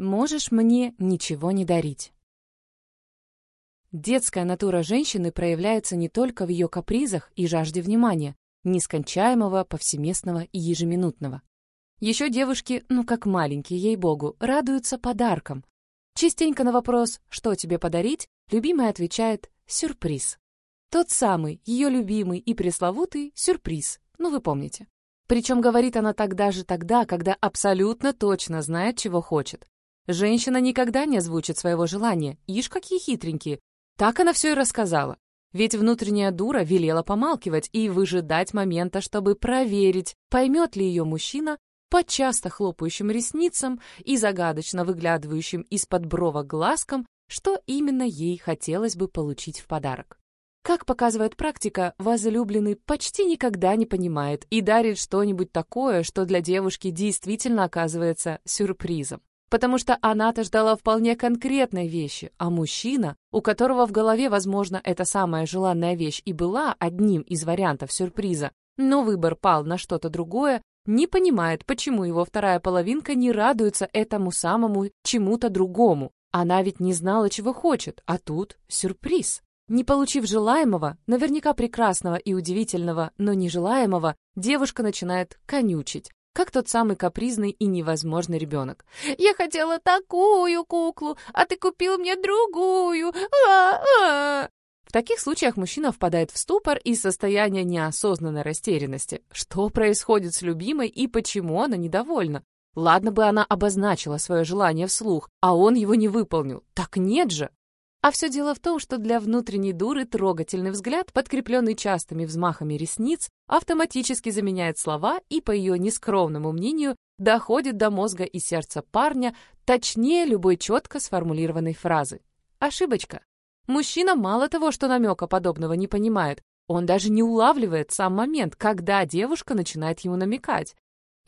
Можешь мне ничего не дарить. Детская натура женщины проявляется не только в ее капризах и жажде внимания, нескончаемого, повсеместного и ежеминутного. Еще девушки, ну как маленькие, ей-богу, радуются подаркам. Частенько на вопрос «что тебе подарить?» любимая отвечает «сюрприз». Тот самый, ее любимый и пресловутый сюрприз, ну вы помните. Причем говорит она тогда же тогда, когда абсолютно точно знает, чего хочет. Женщина никогда не озвучит своего желания, ишь какие хитренькие. Так она все и рассказала. Ведь внутренняя дура велела помалкивать и выжидать момента, чтобы проверить, поймет ли ее мужчина по часто хлопающим ресницам и загадочно выглядывающим из-под бровок глазкам, что именно ей хотелось бы получить в подарок. Как показывает практика, возлюбленный почти никогда не понимает и дарит что-нибудь такое, что для девушки действительно оказывается сюрпризом. Потому что она-то ждала вполне конкретной вещи, а мужчина, у которого в голове, возможно, эта самая желанная вещь и была одним из вариантов сюрприза, но выбор пал на что-то другое, не понимает, почему его вторая половинка не радуется этому самому чему-то другому. Она ведь не знала, чего хочет, а тут сюрприз. Не получив желаемого, наверняка прекрасного и удивительного, но нежелаемого, девушка начинает конючить, как тот самый капризный и невозможный ребенок. «Я хотела такую куклу, а ты купил мне другую! А-а-а!» В таких случаях мужчина впадает в ступор и состояние неосознанной растерянности. Что происходит с любимой и почему она недовольна? Ладно бы она обозначила свое желание вслух, а он его не выполнил. Так нет же! А все дело в том, что для внутренней дуры трогательный взгляд, подкрепленный частыми взмахами ресниц, автоматически заменяет слова и, по ее нескромному мнению, доходит до мозга и сердца парня точнее любой четко сформулированной фразы. Ошибочка. Мужчина мало того, что намека подобного не понимает, он даже не улавливает сам момент, когда девушка начинает ему намекать.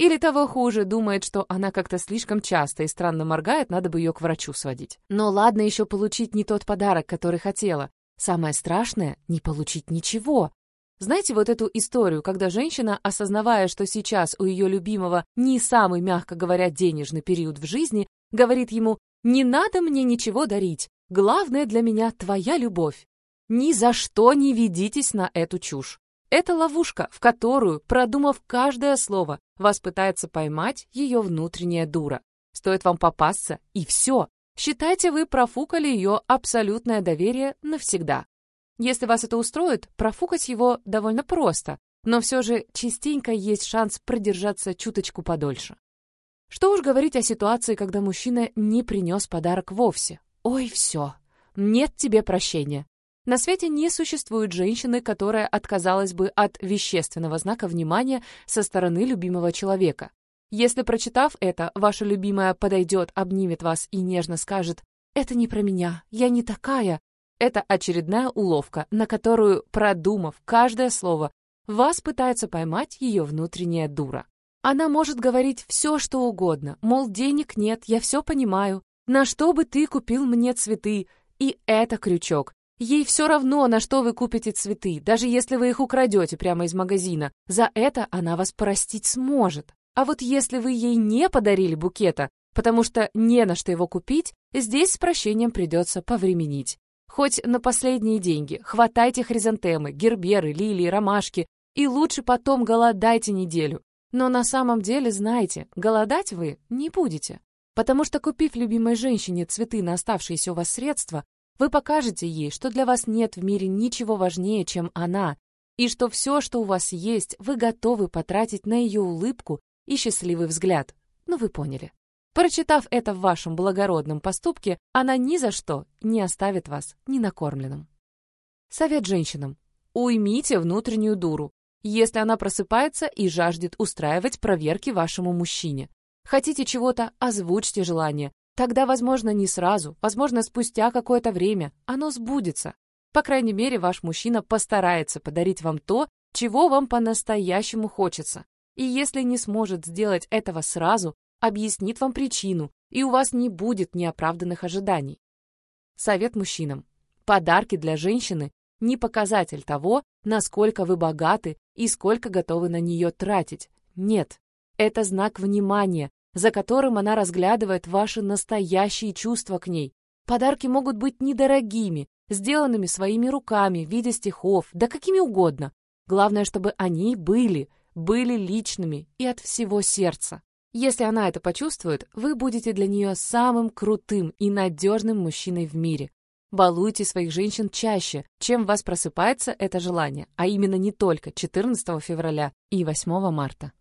Или того хуже, думает, что она как-то слишком часто и странно моргает, надо бы ее к врачу сводить. Но ладно еще получить не тот подарок, который хотела. Самое страшное — не получить ничего. Знаете вот эту историю, когда женщина, осознавая, что сейчас у ее любимого не самый, мягко говоря, денежный период в жизни, говорит ему «Не надо мне ничего дарить, Главное для меня твоя любовь. Ни за что не ведитесь на эту чушь. Это ловушка, в которую, продумав каждое слово, вас пытается поймать ее внутренняя дура. Стоит вам попасться, и все. Считайте, вы профукали ее абсолютное доверие навсегда. Если вас это устроит, профукать его довольно просто, но все же частенько есть шанс продержаться чуточку подольше. Что уж говорить о ситуации, когда мужчина не принес подарок вовсе. Ой, все. Нет тебе прощения. На свете не существует женщины, которая отказалась бы от вещественного знака внимания со стороны любимого человека. Если, прочитав это, ваша любимая подойдет, обнимет вас и нежно скажет «Это не про меня, я не такая», это очередная уловка, на которую, продумав каждое слово, вас пытается поймать ее внутренняя дура. Она может говорить все, что угодно, мол, денег нет, я все понимаю, на что бы ты купил мне цветы? И это крючок. Ей все равно, на что вы купите цветы, даже если вы их украдете прямо из магазина. За это она вас простить сможет. А вот если вы ей не подарили букета, потому что не на что его купить, здесь с прощением придется повременить. Хоть на последние деньги, хватайте хризантемы, герберы, лилии, ромашки, и лучше потом голодайте неделю. Но на самом деле, знайте, голодать вы не будете. Потому что, купив любимой женщине цветы на оставшиеся у вас средства, вы покажете ей, что для вас нет в мире ничего важнее, чем она, и что все, что у вас есть, вы готовы потратить на ее улыбку и счастливый взгляд. Ну, вы поняли. Прочитав это в вашем благородном поступке, она ни за что не оставит вас ненакормленным. Совет женщинам. Уймите внутреннюю дуру, если она просыпается и жаждет устраивать проверки вашему мужчине. Хотите чего-то, озвучьте желание. Тогда, возможно, не сразу, возможно, спустя какое-то время оно сбудется. По крайней мере, ваш мужчина постарается подарить вам то, чего вам по-настоящему хочется. И если не сможет сделать этого сразу, объяснит вам причину, и у вас не будет неоправданных ожиданий. Совет мужчинам. Подарки для женщины – не показатель того, насколько вы богаты и сколько готовы на нее тратить. Нет, это знак внимания, за которым она разглядывает ваши настоящие чувства к ней. Подарки могут быть недорогими, сделанными своими руками, в виде стихов, да какими угодно. Главное, чтобы они были, были личными и от всего сердца. Если она это почувствует, вы будете для нее самым крутым и надежным мужчиной в мире. Балуйте своих женщин чаще, чем в вас просыпается это желание, а именно не только 14 февраля и 8 марта.